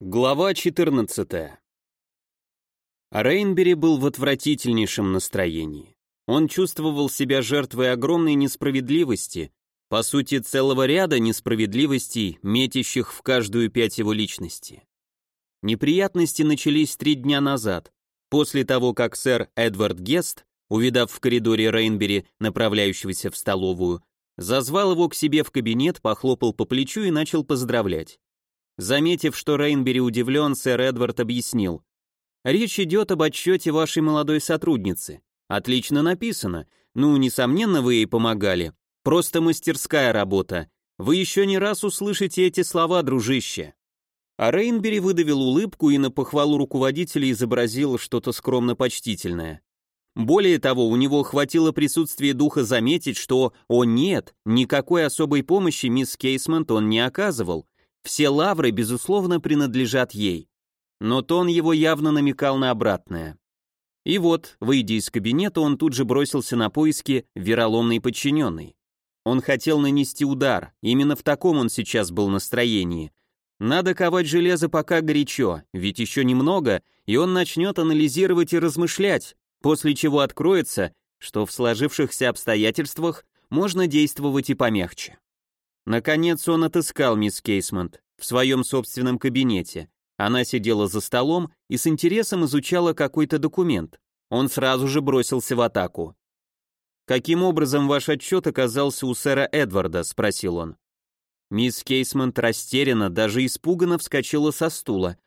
Глава 14. Рейнбери был в отвратительнейшем настроении. Он чувствовал себя жертвой огромной несправедливости, по сути целого ряда несправедливостей, метящих в каждую пять его личности. Неприятности начались три дня назад, после того, как сэр Эдвард Гест, увидав в коридоре Рейнбери, направляющегося в столовую, зазвал его к себе в кабинет, похлопал по плечу и начал поздравлять. Заметив, что Рейнбери удивлен, сэр Эдвард объяснил. «Речь идет об отчете вашей молодой сотрудницы. Отлично написано. Ну, несомненно, вы ей помогали. Просто мастерская работа. Вы еще не раз услышите эти слова, дружище». А Рейнбери выдавил улыбку и на похвалу руководителя изобразил что-то скромно-почтительное. Более того, у него хватило присутствия духа заметить, что, о нет, никакой особой помощи мисс Кейсмонт он не оказывал, все лавры, безусловно, принадлежат ей. Но тон его явно намекал на обратное. И вот, выйдя из кабинета, он тут же бросился на поиски вероломной подчиненной. Он хотел нанести удар, именно в таком он сейчас был настроении. Надо ковать железо пока горячо, ведь еще немного, и он начнет анализировать и размышлять, после чего откроется, что в сложившихся обстоятельствах можно действовать и помягче. Наконец он отыскал мисс Кейсмонт в своем собственном кабинете. Она сидела за столом и с интересом изучала какой-то документ. Он сразу же бросился в атаку. «Каким образом ваш отчет оказался у сэра Эдварда?» – спросил он. Мисс Кейсмонт растеряна, даже испуганно вскочила со стула.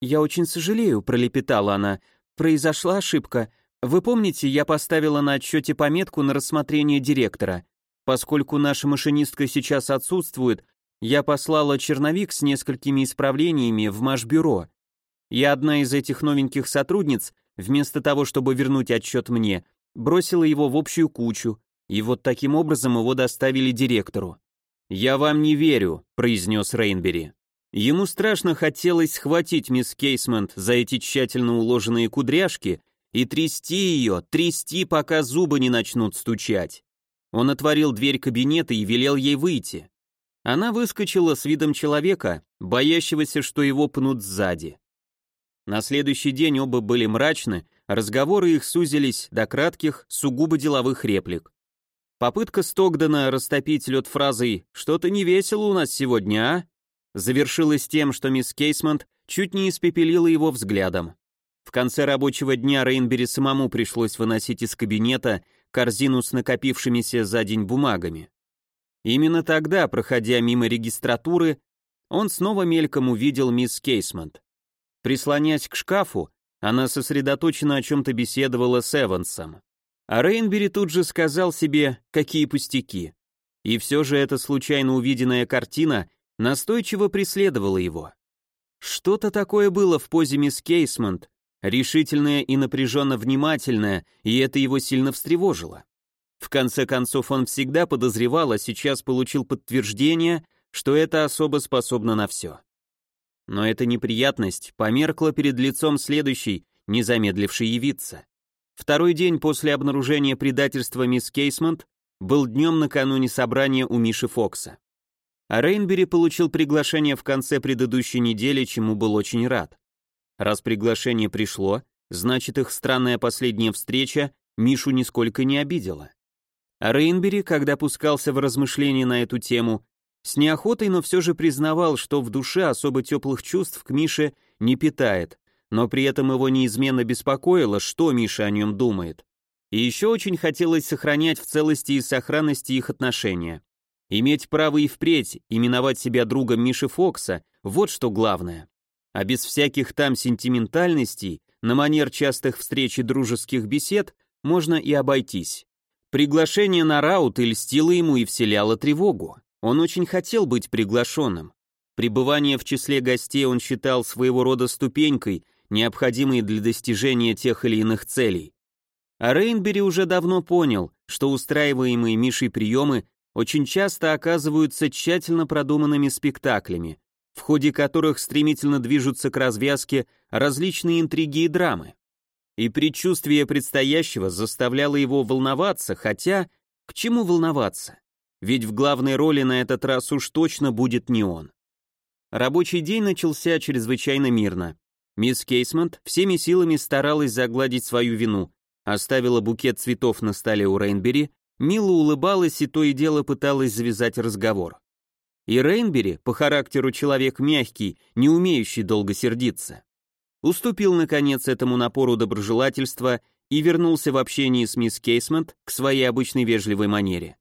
«Я очень сожалею», – пролепетала она. «Произошла ошибка. Вы помните, я поставила на отчете пометку на рассмотрение директора. Поскольку наша машинистка сейчас отсутствует, я послала черновик с несколькими исправлениями в Машбюро. И одна из этих новеньких сотрудниц, вместо того, чтобы вернуть отчет мне, бросила его в общую кучу, и вот таким образом его доставили директору. «Я вам не верю», — произнес Рейнбери. Ему страшно хотелось схватить мисс Кейсмент за эти тщательно уложенные кудряшки и трясти ее, трясти, пока зубы не начнут стучать. Он отворил дверь кабинета и велел ей выйти. Она выскочила с видом человека, боящегося, что его пнут сзади. На следующий день оба были мрачны, разговоры их сузились до кратких, сугубо деловых реплик. Попытка Стогдена растопить лед фразой «Что-то не весело у нас сегодня, а?» завершилась тем, что мисс Кейсмонт чуть не испепелила его взглядом. В конце рабочего дня Рейнбери самому пришлось выносить из кабинета корзину с накопившимися за день бумагами. Именно тогда, проходя мимо регистратуры, он снова мельком увидел мисс Кейсмонт. Прислонясь к шкафу, она сосредоточенно о чем-то беседовала с Эвансом. А Рейнбери тут же сказал себе, какие пустяки. И все же эта случайно увиденная картина настойчиво преследовала его. Что-то такое было в позе мисс Кейсмонт, решительное и напряженно внимательное, и это его сильно встревожило. В конце концов, он всегда подозревал, а сейчас получил подтверждение, что эта особа способна на все. Но эта неприятность померкла перед лицом следующей, не замедлившей явиться. Второй день после обнаружения предательства мисс Кейсмонт был днем накануне собрания у Миши Фокса. А Рейнбери получил приглашение в конце предыдущей недели, чему был очень рад. Раз приглашение пришло, значит их странная последняя встреча Мишу нисколько не обидела. Рейнбери, когда пускался в размышления на эту тему, с неохотой, но все же признавал, что в душе особо теплых чувств к Мише не питает, но при этом его неизменно беспокоило, что Миша о нем думает. И еще очень хотелось сохранять в целости и сохранности их отношения. Иметь право и впредь именовать себя другом Миши Фокса – вот что главное. А без всяких там сентиментальностей, на манер частых встреч и дружеских бесед, можно и обойтись. Приглашение на раут льстило ему и вселяло тревогу. Он очень хотел быть приглашенным. Пребывание в числе гостей он считал своего рода ступенькой, необходимой для достижения тех или иных целей. А Рейнбери уже давно понял, что устраиваемые Мишей приемы очень часто оказываются тщательно продуманными спектаклями, в ходе которых стремительно движутся к развязке различные интриги и драмы. И предчувствие предстоящего заставляло его волноваться, хотя к чему волноваться? Ведь в главной роли на этот раз уж точно будет не он. рабочий день начался чрезвычайно мирно. Мисс Кейсмонт всеми силами старалась загладить свою вину, оставила букет цветов на столе у Рейнбери, мило улыбалась и то и дело пыталась завязать разговор. И Рейнбери, по характеру человек мягкий, не умеющий долго сердиться, уступил, наконец, этому напору доброжелательства и вернулся в общении с мисс Кейсмонт к своей обычной вежливой манере.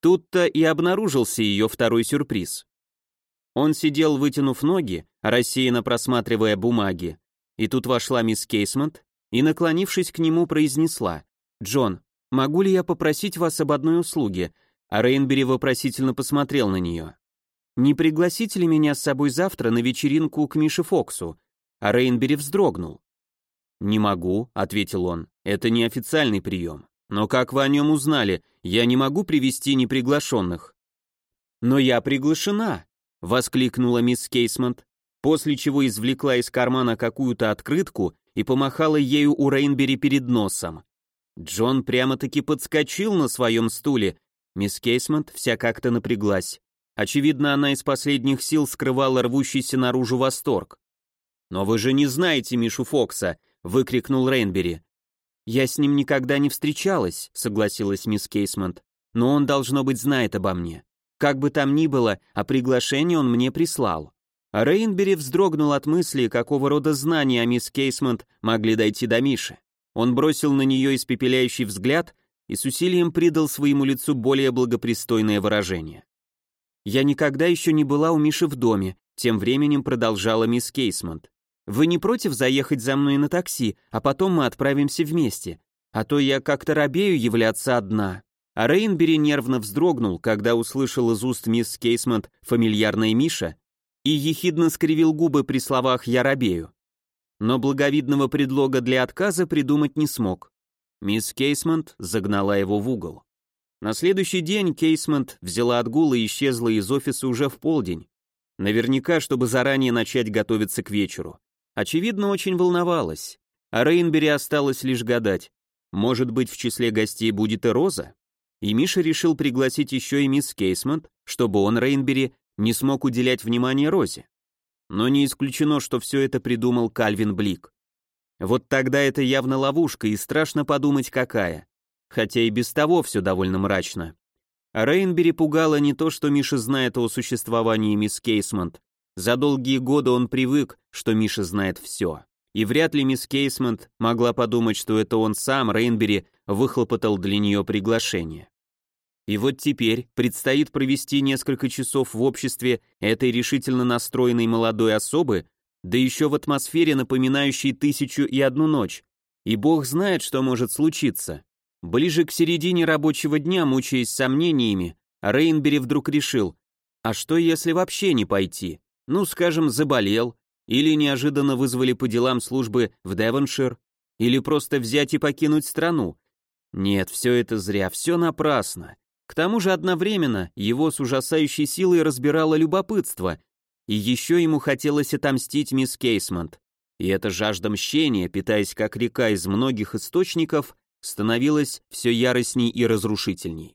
Тут-то и обнаружился ее второй сюрприз. Он сидел, вытянув ноги, рассеянно просматривая бумаги, и тут вошла мисс Кейсмонт и, наклонившись к нему, произнесла «Джон, могу ли я попросить вас об одной услуге?» А Рейнбери вопросительно посмотрел на нее. «Не пригласите ли меня с собой завтра на вечеринку к Мише Фоксу?» А Рейнбери вздрогнул. «Не могу», — ответил он, — «это неофициальный прием. Но как вы о нем узнали? Я не могу привести неприглашенных». «Но я приглашена», — воскликнула мисс Кейсмонт, после чего извлекла из кармана какую-то открытку и помахала ею у Рейнбери перед носом. Джон прямо-таки подскочил на своем стуле. Мисс Кейсмонт вся как-то напряглась. Очевидно, она из последних сил скрывала рвущийся наружу восторг. «Но вы же не знаете Мишу Фокса!» — выкрикнул Рейнбери. «Я с ним никогда не встречалась», — согласилась мисс Кейсмонт. «Но он, должно быть, знает обо мне. Как бы там ни было, а приглашение он мне прислал». А Рейнбери вздрогнул от мысли, какого рода знания о мисс Кейсмонт могли дойти до Миши. Он бросил на нее испепеляющий взгляд и с усилием придал своему лицу более благопристойное выражение. «Я никогда еще не была у Миши в доме», тем временем продолжала мисс Кейсмонт. «Вы не против заехать за мной на такси, а потом мы отправимся вместе? А то я как-то робею являться одна». А Рейнбери нервно вздрогнул, когда услышал из уст мисс Кейсмонт фамильярная Миша, и ехидно скривил губы при словах «я робею». Но благовидного предлога для отказа придумать не смог. Мисс Кейсмонт загнала его в угол. На следующий день Кейсмонт взяла отгул и исчезла из офиса уже в полдень. Наверняка, чтобы заранее начать готовиться к вечеру. Очевидно, очень волновалась. А Рейнбери осталось лишь гадать. Может быть, в числе гостей будет и Роза? И Миша решил пригласить еще и мисс Кейсмонт, чтобы он, Рейнбери, не смог уделять внимание Розе. Но не исключено, что все это придумал Кальвин Блик. Вот тогда это явно ловушка, и страшно подумать, какая. Хотя и без того все довольно мрачно. Рейнбери пугало не то, что Миша знает о существовании мисс Кейсмонт. За долгие годы он привык, что Миша знает все. И вряд ли мисс Кейсмонт могла подумать, что это он сам, Рейнбери, выхлопотал для нее приглашение. И вот теперь предстоит провести несколько часов в обществе этой решительно настроенной молодой особы, да еще в атмосфере, напоминающей тысячу и одну ночь. И бог знает, что может случиться. Ближе к середине рабочего дня, мучаясь сомнениями, Рейнбери вдруг решил, а что если вообще не пойти? Ну, скажем, заболел, или неожиданно вызвали по делам службы в Девоншир, или просто взять и покинуть страну. Нет, все это зря, все напрасно. К тому же одновременно его с ужасающей силой разбирало любопытство, и еще ему хотелось отомстить мисс Кейсмонт. И эта жажда мщения, питаясь как река из многих источников, становилась все яростней и разрушительней.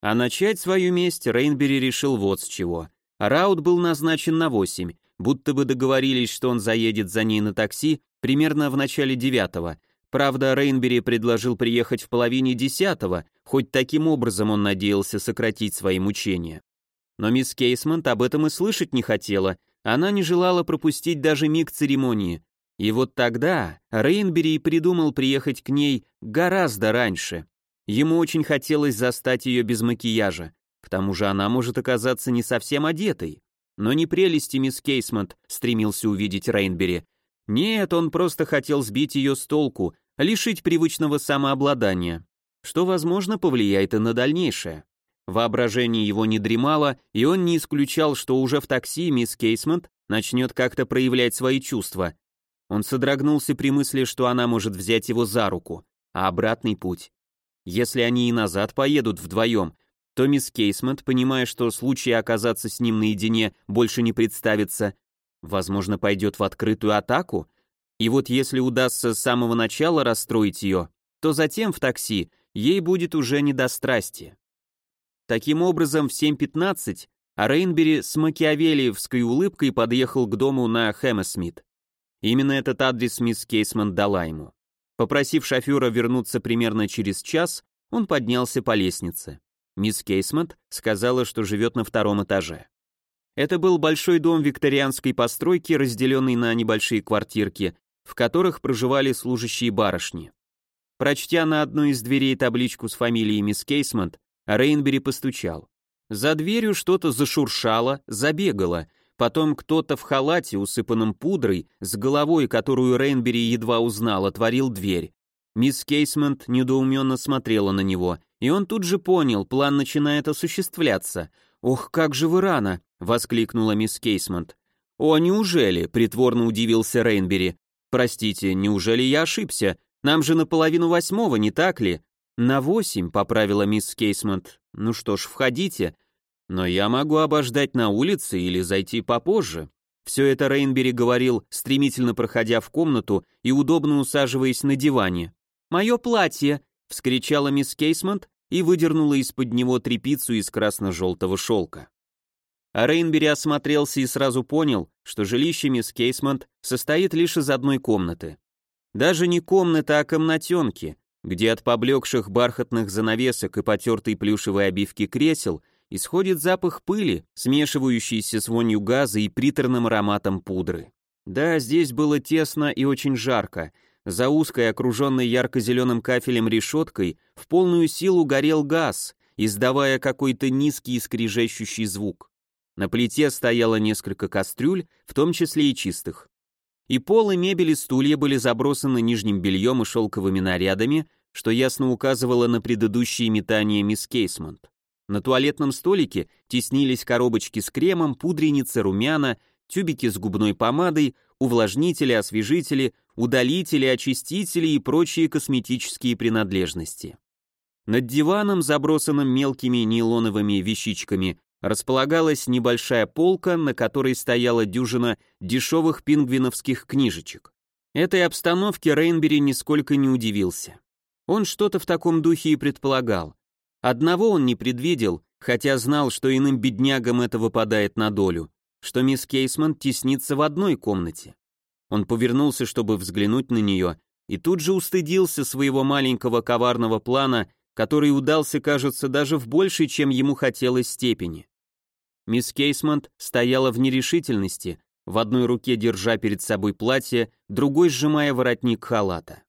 А начать свою месть Рейнбери решил вот с чего. Раут был назначен на 8, будто бы договорились, что он заедет за ней на такси примерно в начале девятого, Правда, Рейнбери предложил приехать в половине десятого, хоть таким образом он надеялся сократить свои мучения. Но мисс Кейсмонт об этом и слышать не хотела, она не желала пропустить даже миг церемонии. И вот тогда Рейнбери придумал приехать к ней гораздо раньше. Ему очень хотелось застать ее без макияжа, тому же она может оказаться не совсем одетой. Но не прелести мисс Кейсмонт стремился увидеть Рейнбери. Нет, он просто хотел сбить ее с толку, лишить привычного самообладания, что, возможно, повлияет и на дальнейшее. Воображение его не дремало, и он не исключал, что уже в такси мисс Кейсмонт начнет как-то проявлять свои чувства. Он содрогнулся при мысли, что она может взять его за руку, а обратный путь. Если они и назад поедут вдвоем, то мисс Кейсмонт, понимая, что случая оказаться с ним наедине больше не представится, возможно, пойдет в открытую атаку, и вот если удастся с самого начала расстроить ее, то затем в такси ей будет уже не до страсти. Таким образом, в 7.15 а Рейнбери с макиавелиевской улыбкой подъехал к дому на Хэммесмит. Именно этот адрес мисс Кейсман дала ему. Попросив шофера вернуться примерно через час, он поднялся по лестнице. Мисс Кейсмонт сказала, что живет на втором этаже. Это был большой дом викторианской постройки, разделенный на небольшие квартирки, в которых проживали служащие барышни. Прочтя на одной из дверей табличку с фамилией мисс Кейсмонт, Рейнбери постучал. За дверью что-то зашуршало, забегало, потом кто-то в халате, усыпанном пудрой, с головой, которую Рейнбери едва узнал, отворил дверь. Мисс Кейсмонт недоуменно смотрела на него, и он тут же понял, план начинает осуществляться. «Ох, как же вы рано!» — воскликнула мисс Кейсмонт. «О, неужели?» — притворно удивился Рейнбери. «Простите, неужели я ошибся? Нам же наполовину восьмого, не так ли?» «На восемь», — поправила мисс Кейсмонт. «Ну что ж, входите. Но я могу обождать на улице или зайти попозже». Все это Рейнбери говорил, стремительно проходя в комнату и удобно усаживаясь на диване. «Мое платье!» — вскричала мисс Кейсмонт и выдернула из-под него трепицу из красно-желтого шелка. А Рейнбери осмотрелся и сразу понял, что жилище мисс Кейсмонт состоит лишь из одной комнаты. Даже не комната, а комнатенки, где от поблекших бархатных занавесок и потертой плюшевой обивки кресел исходит запах пыли, смешивающийся с вонью газа и приторным ароматом пудры. Да, здесь было тесно и очень жарко, за узкой, окруженной ярко-зеленым кафелем решеткой, в полную силу горел газ, издавая какой-то низкий скрижащущий звук. На плите стояло несколько кастрюль, в том числе и чистых. И пол, и мебель, и стулья были забросаны нижним бельем и шелковыми нарядами, что ясно указывало на предыдущие метания мисс Кейсмонт. На туалетном столике теснились коробочки с кремом, пудреницы, румяна, тюбики с губной помадой, увлажнители, освежители, удалители, очистители и прочие косметические принадлежности. Над диваном, забросанным мелкими нейлоновыми вещичками, располагалась небольшая полка, на которой стояла дюжина дешевых пингвиновских книжечек. Этой обстановке Рейнбери нисколько не удивился. Он что-то в таком духе и предполагал. Одного он не предвидел, хотя знал, что иным беднягам это выпадает на долю, что мисс Кейсман теснится в одной комнате. Он повернулся, чтобы взглянуть на нее, и тут же устыдился своего маленького коварного плана, который удался, кажется, даже в большей, чем ему хотелось степени. Мисс Кейсмонт стояла в нерешительности, в одной руке держа перед собой платье, другой сжимая воротник халата.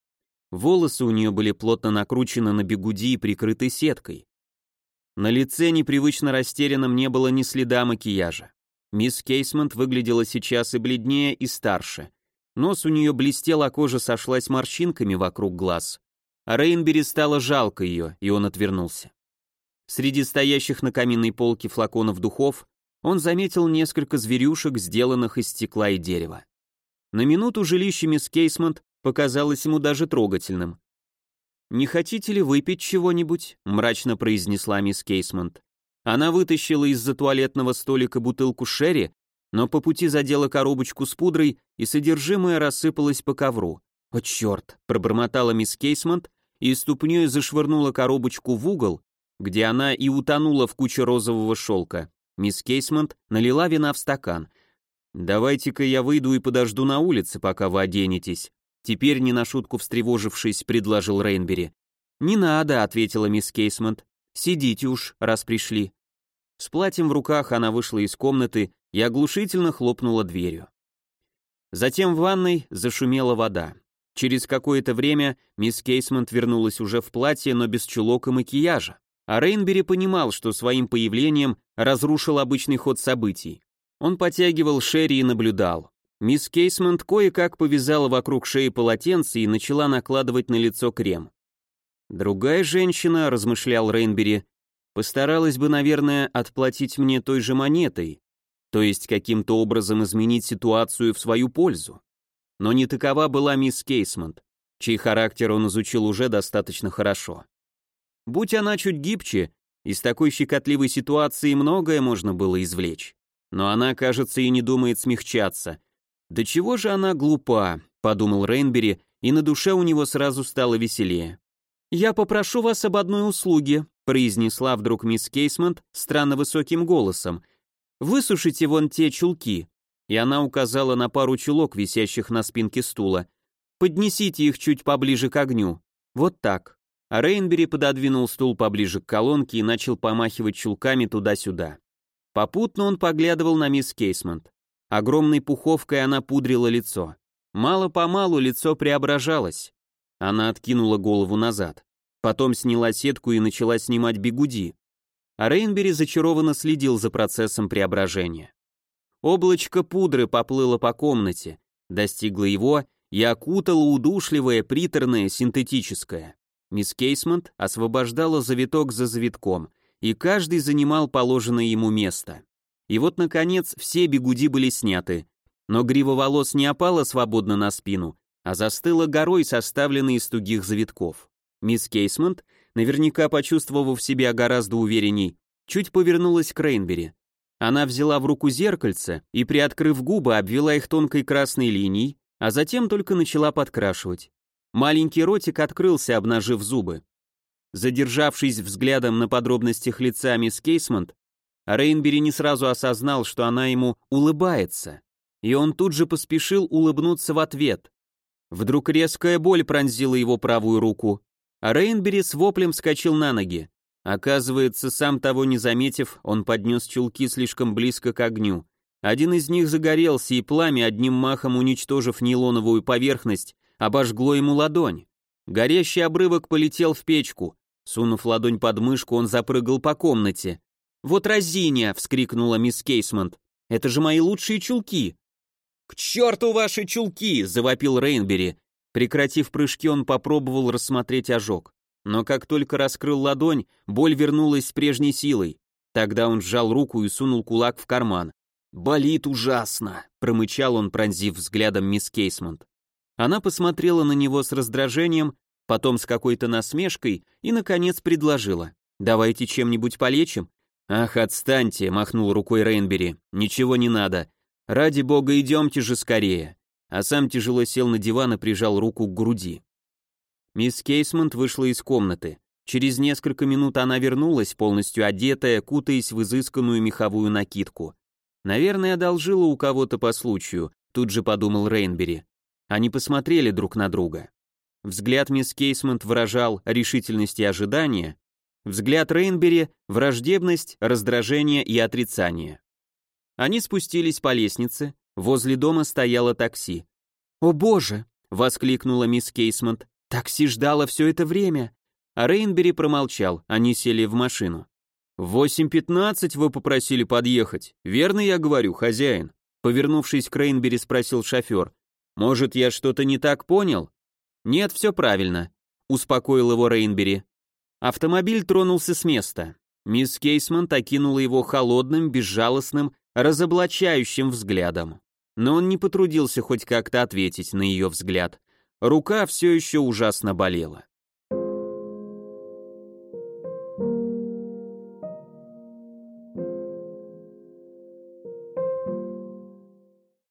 Волосы у нее были плотно накручены на бегуди и прикрыты сеткой. На лице непривычно растерянном не было ни следа макияжа. Мисс Кейсмонт выглядела сейчас и бледнее, и старше. Нос у нее блестел, а кожа сошлась морщинками вокруг глаз. А Рейнбери стало жалко ее, и он отвернулся. Среди стоящих на каминной полке флаконов духов он заметил несколько зверюшек, сделанных из стекла и дерева. На минуту жилище мисс Кейсмонт показалось ему даже трогательным. «Не хотите ли выпить чего-нибудь?» — мрачно произнесла мисс Кейсмонт. Она вытащила из-за туалетного столика бутылку шерри но по пути задела коробочку с пудрой, и содержимое рассыпалось по ковру. «О, черт!» — пробормотала мисс Кейсмонт и ступней зашвырнула коробочку в угол, где она и утонула в куче розового шелка. Мисс Кейсмонт налила вина в стакан. «Давайте-ка я выйду и подожду на улице, пока вы оденетесь», теперь не на шутку встревожившись, предложил Рейнбери. «Не надо», — ответила мисс Кейсмонт. «Сидите уж, раз пришли». С платьем в руках она вышла из комнаты и оглушительно хлопнула дверью. Затем в ванной зашумела вода. Через какое-то время мисс Кейсмонт вернулась уже в платье, но без чулок и макияжа. А Рейнбери понимал, что своим появлением разрушил обычный ход событий. Он потягивал Шерри и наблюдал. Мисс Кейсмонт кое-как повязала вокруг шеи полотенце и начала накладывать на лицо крем. «Другая женщина», — размышлял Рейнбери, — «постаралась бы, наверное, отплатить мне той же монетой, то есть каким-то образом изменить ситуацию в свою пользу. Но не такова была мисс Кейсмонт, чей характер он изучил уже достаточно хорошо. Будь она чуть гибче, из такой щекотливой ситуации многое можно было извлечь. Но она, кажется, и не думает смягчаться. «Да чего же она глупа», — подумал Рейнбери, и на душе у него сразу стало веселее. «Я попрошу вас об одной услуге», — произнесла вдруг мисс Кейсмонт странно высоким голосом, Высушите вон те чулки». И она указала на пару чулок, висящих на спинке стула. «Поднесите их чуть поближе к огню. Вот так». А Рейнбери пододвинул стул поближе к колонке и начал помахивать чулками туда-сюда. Попутно он поглядывал на мисс Кейсмонт. Огромной пуховкой она пудрила лицо. Мало-помалу лицо преображалось. Она откинула голову назад. Потом сняла сетку и начала снимать бигуди. А Рейнбери зачарованно следил за процессом преображения. Облачко пудры поплыло по комнате, достигло его и окутало удушливое, приторное, синтетическое. Мисс Кейсмонт освобождала завиток за завитком, и каждый занимал положенное ему место. И вот, наконец, все бегуди были сняты, но грива волос не опала свободно на спину, а застыла горой, составленной из тугих завитков. Мисс Кейсмонт, наверняка почувствовав себя гораздо уверенней, чуть повернулась к Рейнбери. Она взяла в руку зеркальце и, приоткрыв губы, обвела их тонкой красной линией, а затем только начала подкрашивать. Маленький ротик открылся, обнажив зубы. Задержавшись взглядом на подробностях лица мисс Кейсмонт, Рейнбери не сразу осознал, что она ему улыбается, и он тут же поспешил улыбнуться в ответ. Вдруг резкая боль пронзила его правую руку, а Рейнбери с воплем вскочил на ноги. Оказывается, сам того не заметив, он поднес чулки слишком близко к огню. Один из них загорелся, и пламя, одним махом уничтожив нейлоновую поверхность, обожгло ему ладонь. Горящий обрывок полетел в печку. Сунув ладонь под мышку, он запрыгал по комнате. «Вот разиня!» — вскрикнула мисс Кейсмонт. «Это же мои лучшие чулки!» «К черту ваши чулки!» — завопил Рейнбери, Прекратив прыжки, он попробовал рассмотреть ожог. Но как только раскрыл ладонь, боль вернулась с прежней силой. Тогда он сжал руку и сунул кулак в карман. «Болит ужасно!» — промычал он, пронзив взглядом мисс Кейсмонт. Она посмотрела на него с раздражением, потом с какой-то насмешкой и, наконец, предложила. «Давайте чем-нибудь полечим?» «Ах, отстаньте!» — махнул рукой Рейнбери. «Ничего не надо. Ради бога, идемте же скорее!» А сам тяжело сел на диван и прижал руку к груди. Мисс Кейсмонт вышла из комнаты. Через несколько минут она вернулась, полностью одетая, кутаясь в изысканную меховую накидку. Наверное, одолжила у кого-то по случаю, тут же подумал Рейнбери. Они посмотрели друг на друга. Взгляд мисс Кейсмонт выражал решительность и ожидание, взгляд Рейнбери — враждебность, раздражение и отрицание. Они спустились по лестнице, Возле дома стояло такси. «О боже!» — воскликнула мисс Кейсмонт. «Такси ждало все это время!» А Рейнбери промолчал, они сели в машину. «В восемь пятнадцать вы попросили подъехать, верно я говорю, хозяин?» Повернувшись к Рейнбери, спросил шофер. «Может, я что-то не так понял?» «Нет, все правильно», — успокоил его Рейнбери. Автомобиль тронулся с места. Мисс Кейсмонт окинула его холодным, безжалостным, разоблачающим взглядом. Но он не потрудился хоть как-то ответить на ее взгляд. Рука все еще ужасно болела.